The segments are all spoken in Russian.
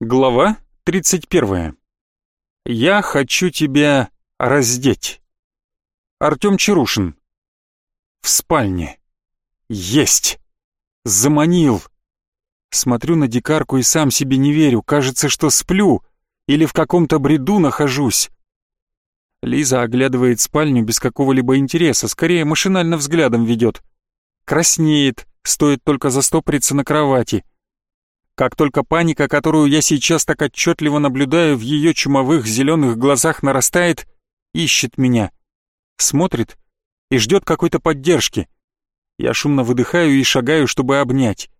Глава 31. Я хочу тебя раздеть. Артём Чарушин. В спальне. Есть. Заманил. Смотрю на дикарку и сам себе не верю. Кажется, что сплю или в каком-то бреду нахожусь. Лиза оглядывает спальню без какого-либо интереса, скорее машинально взглядом ведет. Краснеет, стоит только застопориться на кровати. Как только паника, которую я сейчас так отчетливо наблюдаю в ее чумовых зеленых глазах нарастает, ищет меня. Смотрит и ждет какой-то поддержки. Я шумно выдыхаю и шагаю, чтобы обнять.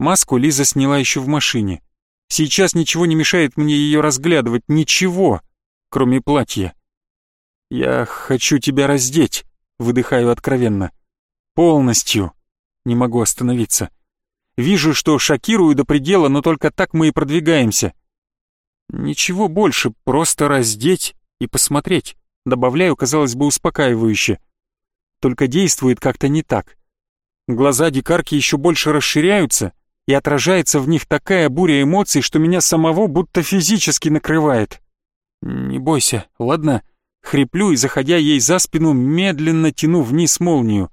Маску Лиза сняла еще в машине. Сейчас ничего не мешает мне ее разглядывать, ничего, кроме платья. «Я хочу тебя раздеть», — выдыхаю откровенно. «Полностью». Не могу остановиться. Вижу, что шокирую до предела, но только так мы и продвигаемся. Ничего больше, просто раздеть и посмотреть. Добавляю, казалось бы, успокаивающе. Только действует как-то не так. Глаза дикарки еще больше расширяются, и отражается в них такая буря эмоций, что меня самого будто физически накрывает. «Не бойся, ладно?» Хриплю и, заходя ей за спину, медленно тяну вниз молнию.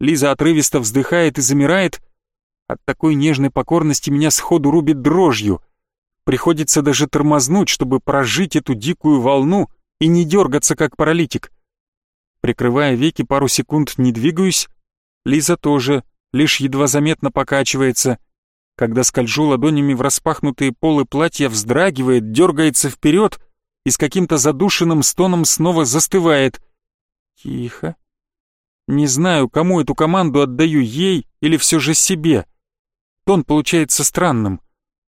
Лиза отрывисто вздыхает и замирает, от такой нежной покорности меня сходу рубит дрожью. Приходится даже тормознуть, чтобы прожить эту дикую волну и не дергаться, как паралитик. Прикрывая веки, пару секунд не двигаюсь. Лиза тоже, лишь едва заметно покачивается. Когда скольжу ладонями в распахнутые полы платья, вздрагивает, дергается вперед и с каким-то задушенным стоном снова застывает. Тихо. Не знаю, кому эту команду отдаю, ей или все же себе. Тон получается странным,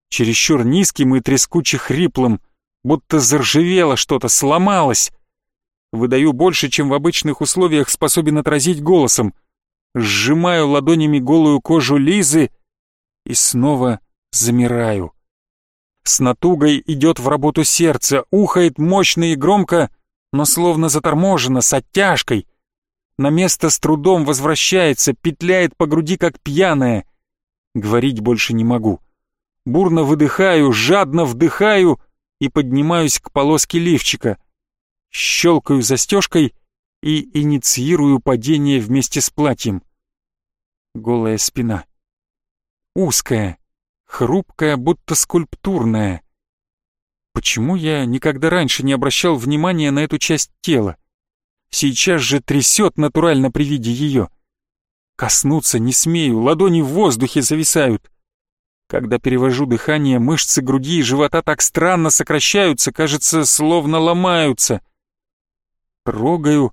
чересчур низким и трескуче хриплым, будто заржавело что-то, сломалось. Выдаю больше, чем в обычных условиях способен отразить голосом. Сжимаю ладонями голую кожу Лизы и снова замираю. С натугой идет в работу сердце, ухает мощно и громко, но словно заторможено, с оттяжкой. На место с трудом возвращается, петляет по груди, как пьяная. Говорить больше не могу. Бурно выдыхаю, жадно вдыхаю и поднимаюсь к полоске лифчика. Щелкаю застежкой и инициирую падение вместе с платьем. Голая спина. Узкая, хрупкая, будто скульптурная. Почему я никогда раньше не обращал внимания на эту часть тела? Сейчас же трясет натурально при виде ее. Коснуться не смею, ладони в воздухе зависают. Когда перевожу дыхание, мышцы груди и живота так странно сокращаются, кажется, словно ломаются. Трогаю,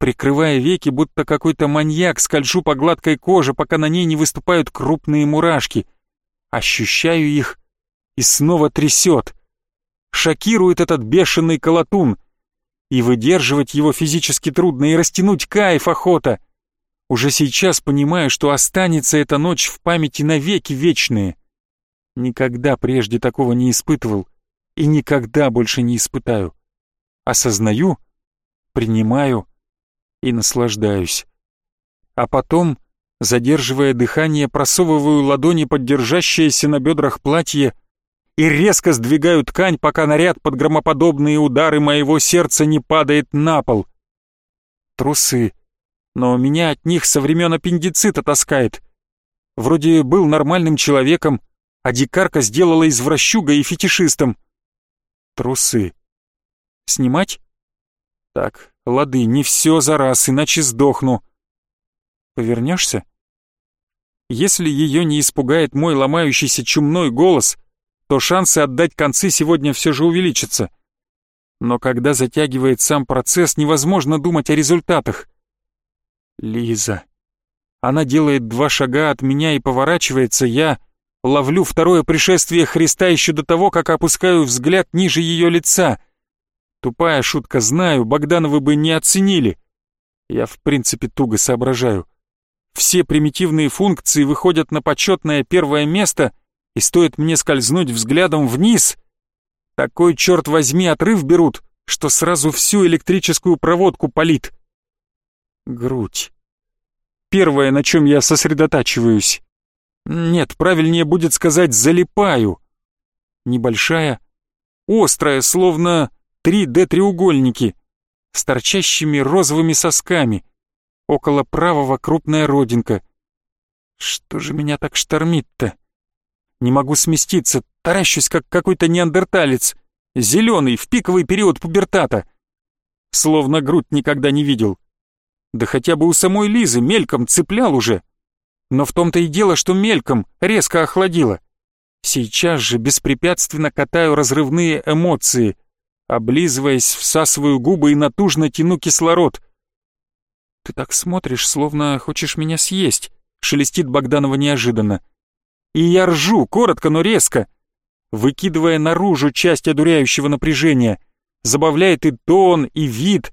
прикрывая веки, будто какой-то маньяк, скольжу по гладкой коже, пока на ней не выступают крупные мурашки. Ощущаю их и снова трясет. Шокирует этот бешеный колотун. И выдерживать его физически трудно, и растянуть кайф охота — уже сейчас понимаю, что останется эта ночь в памяти навеки вечные. Никогда прежде такого не испытывал и никогда больше не испытаю. Осознаю, принимаю и наслаждаюсь. А потом, задерживая дыхание, просовываю ладони под держащееся на бедрах платье и резко сдвигаю ткань, пока наряд под громоподобные удары моего сердца не падает на пол. Трусы но меня от них со времен аппендицита таскает. Вроде был нормальным человеком, а дикарка сделала извращугой и фетишистом. Трусы. Снимать? Так, лады, не все за раз, иначе сдохну. Повернешься? Если ее не испугает мой ломающийся чумной голос, то шансы отдать концы сегодня все же увеличатся. Но когда затягивает сам процесс, невозможно думать о результатах. Лиза. Она делает два шага от меня и поворачивается, я ловлю второе пришествие Христа еще до того, как опускаю взгляд ниже ее лица. Тупая шутка, знаю, Богдановы бы не оценили. Я в принципе туго соображаю. Все примитивные функции выходят на почетное первое место, и стоит мне скользнуть взглядом вниз, такой, черт возьми, отрыв берут, что сразу всю электрическую проводку палит грудь. Первое, на чем я сосредотачиваюсь. Нет, правильнее будет сказать «залипаю». небольшая, острая, словно 3D-треугольники, с торчащими розовыми сосками. Около правого крупная родинка. Что же меня так штормит-то? Не могу сместиться, таращусь, как какой-то неандерталец, зеленый, в пиковый период пубертата. Словно грудь никогда не видел. Да хотя бы у самой Лизы мельком цеплял уже. Но в том-то и дело, что мельком резко охладило. Сейчас же беспрепятственно катаю разрывные эмоции, облизываясь, всасываю губы и натужно тяну кислород. «Ты так смотришь, словно хочешь меня съесть», — шелестит Богданова неожиданно. И я ржу, коротко, но резко, выкидывая наружу часть одуряющего напряжения. Забавляет и тон, и вид.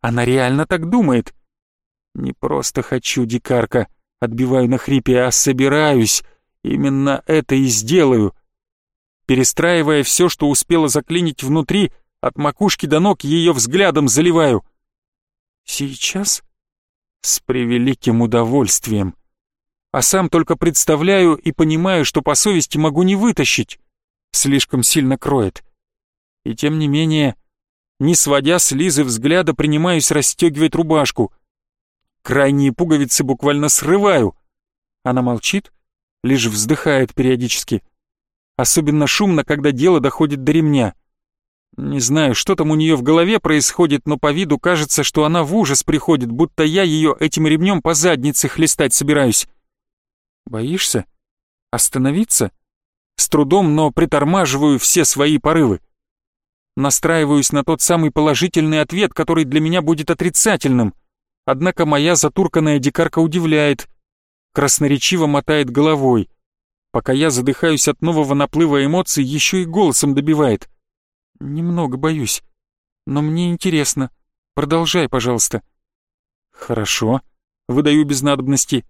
Она реально так думает. Не просто хочу, дикарка, отбиваю на хрипе, а собираюсь. Именно это и сделаю. Перестраивая все, что успела заклинить внутри, от макушки до ног ее взглядом заливаю. Сейчас? С превеликим удовольствием а сам только представляю и понимаю, что по совести могу не вытащить. Слишком сильно кроет. И тем не менее, не сводя с Лизы взгляда, принимаюсь расстегивать рубашку. Крайние пуговицы буквально срываю. Она молчит, лишь вздыхает периодически. Особенно шумно, когда дело доходит до ремня. Не знаю, что там у нее в голове происходит, но по виду кажется, что она в ужас приходит, будто я ее этим ремнем по заднице хлестать собираюсь. Боишься? Остановиться? С трудом, но притормаживаю все свои порывы. Настраиваюсь на тот самый положительный ответ, который для меня будет отрицательным. Однако моя затурканная дикарка удивляет. Красноречиво мотает головой. Пока я задыхаюсь от нового наплыва эмоций, еще и голосом добивает. Немного боюсь. Но мне интересно. Продолжай, пожалуйста. Хорошо. Выдаю без надобности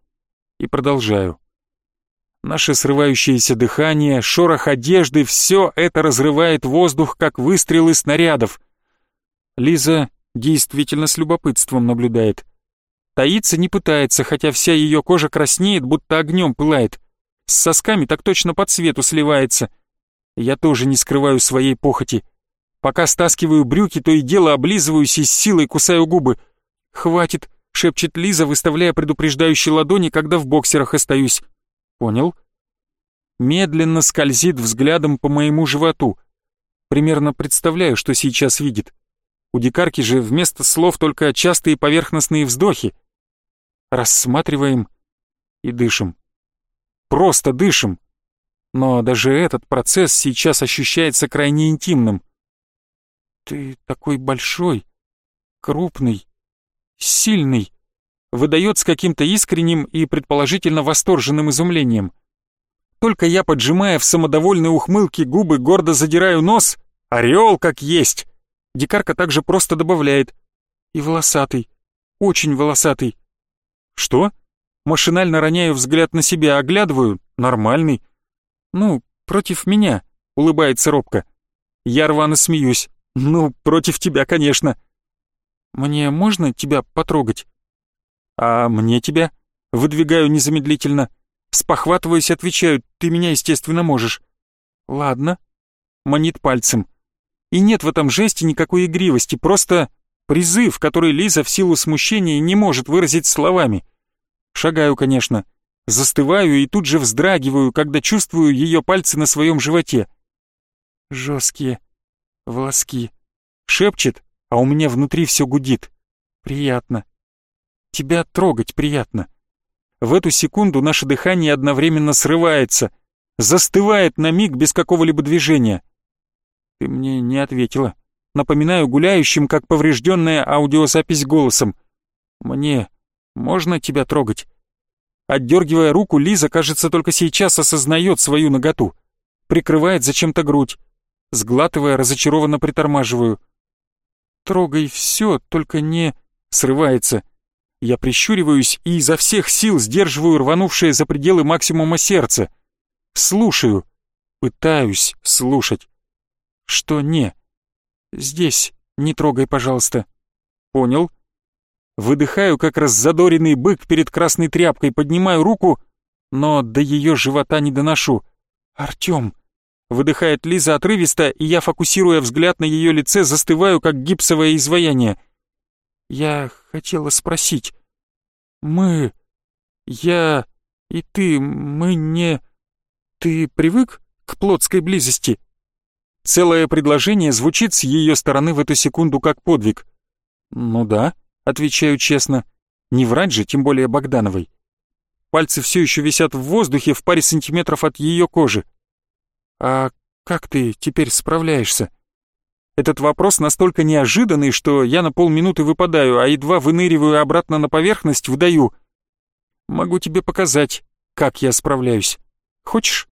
и продолжаю. Наше срывающееся дыхание, шорох одежды — все это разрывает воздух, как выстрелы снарядов. Лиза действительно с любопытством наблюдает. Таиться не пытается, хотя вся ее кожа краснеет, будто огнем пылает. С сосками так точно по цвету сливается. Я тоже не скрываю своей похоти. Пока стаскиваю брюки, то и дело облизываюсь и с силой кусаю губы. «Хватит», — шепчет Лиза, выставляя предупреждающие ладони, когда в боксерах остаюсь. «Понял?» Медленно скользит взглядом по моему животу. Примерно представляю, что сейчас видит. У дикарки же вместо слов только частые поверхностные вздохи. Рассматриваем и дышим. Просто дышим. Но даже этот процесс сейчас ощущается крайне интимным. «Ты такой большой, крупный, сильный», выдает с каким-то искренним и предположительно восторженным изумлением. Только я, поджимая в самодовольной ухмылке губы, гордо задираю нос, орел как есть. Дикарка также просто добавляет. И волосатый, очень волосатый. Что? Машинально роняю взгляд на себя, оглядываю. Нормальный. Ну, против меня, улыбается робко. Я рвано смеюсь. Ну, против тебя, конечно. Мне можно тебя потрогать? «А мне тебя?» Выдвигаю незамедлительно. Спохватываюсь, отвечаю, «Ты меня, естественно, можешь». «Ладно». Манит пальцем. И нет в этом жесте никакой игривости, просто призыв, который Лиза в силу смущения не может выразить словами. Шагаю, конечно. Застываю и тут же вздрагиваю, когда чувствую ее пальцы на своем животе. Жесткие волоски. Шепчет, а у меня внутри все гудит. Приятно. Тебя трогать приятно. В эту секунду наше дыхание одновременно срывается, застывает на миг без какого-либо движения. Ты мне не ответила. Напоминаю гуляющим, как поврежденная аудиозапись голосом. Мне можно тебя трогать? Отдергивая руку, Лиза, кажется, только сейчас осознает свою наготу. Прикрывает зачем-то грудь. Сглатывая, разочарованно притормаживаю. «Трогай все, только не...» Срывается. Я прищуриваюсь и изо всех сил сдерживаю рванувшее за пределы максимума сердце. Слушаю. Пытаюсь слушать. Что не? Здесь не трогай, пожалуйста. Понял? Выдыхаю, как раззадоренный бык перед красной тряпкой, поднимаю руку, но до ее живота не доношу. Артем, выдыхает Лиза отрывисто, и я, фокусируя взгляд на ее лице, застываю, как гипсовое изваяние. Я хотела спросить. Мы... Я и ты, мы не... Ты привык к плотской близости?» Целое предложение звучит с ее стороны в эту секунду как подвиг. «Ну да», — отвечаю честно, — «не врать же, тем более Богдановой». Пальцы все еще висят в воздухе в паре сантиметров от ее кожи. «А как ты теперь справляешься?» Этот вопрос настолько неожиданный, что я на полминуты выпадаю, а едва выныриваю обратно на поверхность, выдаю. «Могу тебе показать, как я справляюсь. Хочешь?»